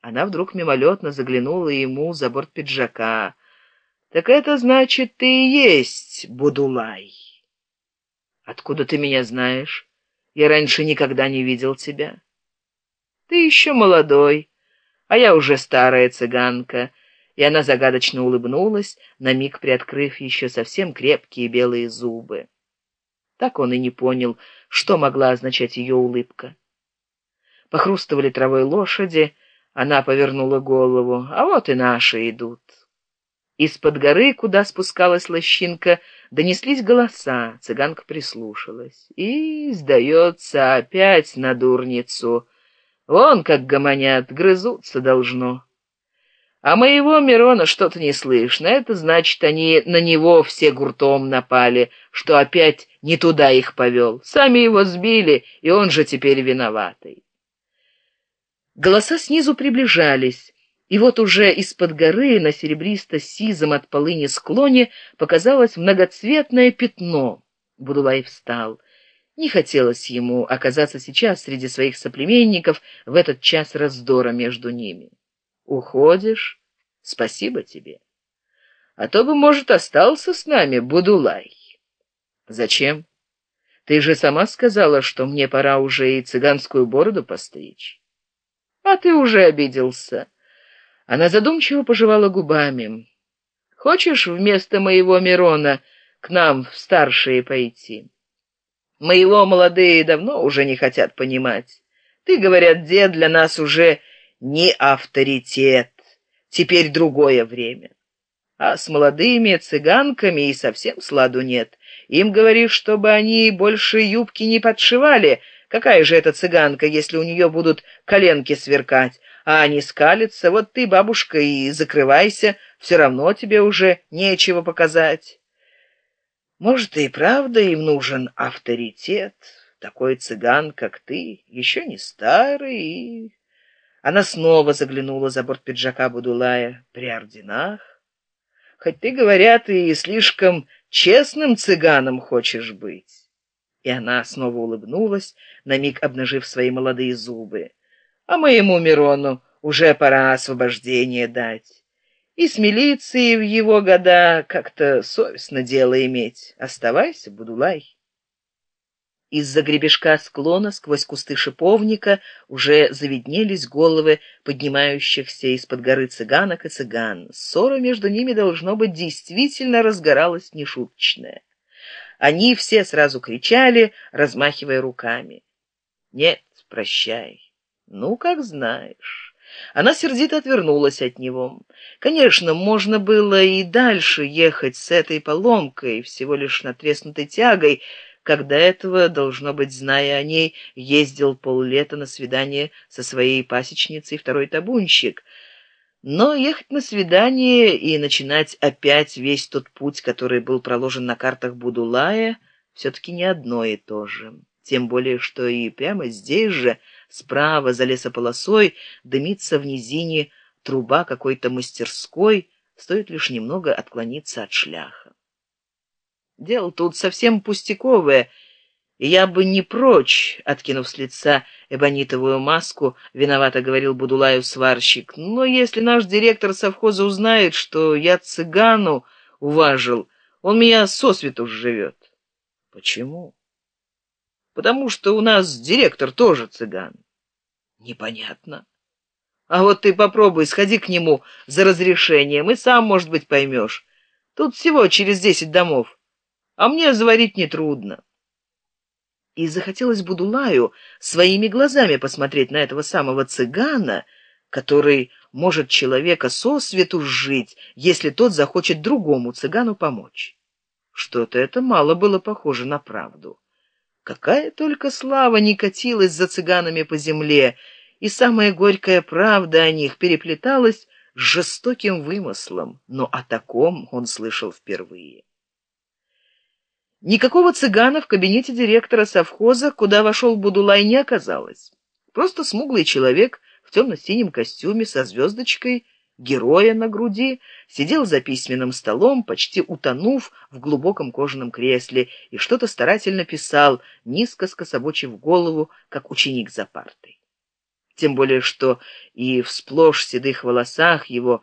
Она вдруг мимолетно заглянула ему за борт пиджака. «Так это значит, ты и есть Будулай!» «Откуда ты меня знаешь? Я раньше никогда не видел тебя». «Ты еще молодой, а я уже старая цыганка». И она загадочно улыбнулась, на миг приоткрыв еще совсем крепкие белые зубы. Так он и не понял, что могла означать ее улыбка. Похрустывали травой лошади, она повернула голову, а вот и наши идут. Из-под горы, куда спускалась лощинка, донеслись голоса, цыганка прислушалась. И, сдается, опять на дурницу. Вон как гомонят, грызутся должно. А моего Мирона что-то не слышно. Это значит, они на него все гуртом напали, что опять не туда их повел. Сами его сбили, и он же теперь виноватый. Голоса снизу приближались, и вот уже из-под горы на серебристо-сизом от полыни склоне показалось многоцветное пятно. Будулай встал. Не хотелось ему оказаться сейчас среди своих соплеменников в этот час раздора между ними. «Уходишь? Спасибо тебе. А то бы, может, остался с нами, Будулай». «Зачем? Ты же сама сказала, что мне пора уже и цыганскую бороду постричь». А ты уже обиделся. Она задумчиво пожевала губами. Хочешь вместо моего Мирона к нам в старшие пойти? Моего молодые давно уже не хотят понимать. Ты, говорят, дед для нас уже не авторитет. Теперь другое время. А с молодыми цыганками и совсем сладу нет. Им говоришь, чтобы они больше юбки не подшивали, Какая же это цыганка, если у нее будут коленки сверкать, а они скалятся? Вот ты, бабушка, и закрывайся, все равно тебе уже нечего показать. Может, и правда им нужен авторитет. Такой цыган, как ты, еще не старый. Она снова заглянула за борт пиджака Будулая при орденах. Хоть ты, говорят, и слишком честным цыганом хочешь быть. И она снова улыбнулась, на миг обнажив свои молодые зубы. А моему Мирону уже пора освобождение дать. И с милицией в его года как-то совестно дело иметь. Оставайся, Будулай. Из-за гребешка склона сквозь кусты шиповника уже завиднелись головы поднимающихся из-под горы цыганок и цыган. Ссора между ними, должно быть, действительно разгоралась нешуточная. Они все сразу кричали, размахивая руками. «Нет, прощай. Ну, как знаешь». Она сердито отвернулась от него. Конечно, можно было и дальше ехать с этой поломкой, всего лишь натреснутой тягой, когда этого, должно быть, зная о ней, ездил поллета на свидание со своей пасечницей второй табунщик — но ехать на свидание и начинать опять весь тот путь, который был проложен на картах Будулая, все-таки не одно и то же. Тем более, что и прямо здесь же, справа за лесополосой, дымится в низине труба какой-то мастерской, стоит лишь немного отклониться от шляха. Дело тут совсем пустяковое — я бы не прочь, откинув с лица эбонитовую маску, виновато говорил Будулаю сварщик. Но если наш директор совхоза узнает, что я цыгану уважил, он меня сосвету живет. Почему? Потому что у нас директор тоже цыган. Непонятно. А вот ты попробуй, сходи к нему за разрешением, и сам, может быть, поймешь. Тут всего через десять домов, а мне заварить нетрудно и захотелось Будулаю своими глазами посмотреть на этого самого цыгана, который может человека со свету жить, если тот захочет другому цыгану помочь. Что-то это мало было похоже на правду. Какая только слава не катилась за цыганами по земле, и самая горькая правда о них переплеталась с жестоким вымыслом, но о таком он слышал впервые. Никакого цыгана в кабинете директора совхоза, куда вошел Будулай, не оказалось. Просто смуглый человек в темно-синем костюме со звездочкой героя на груди сидел за письменным столом, почти утонув в глубоком кожаном кресле, и что-то старательно писал, низко скособочив голову, как ученик за партой. тем более что и в сплошь седых волосах его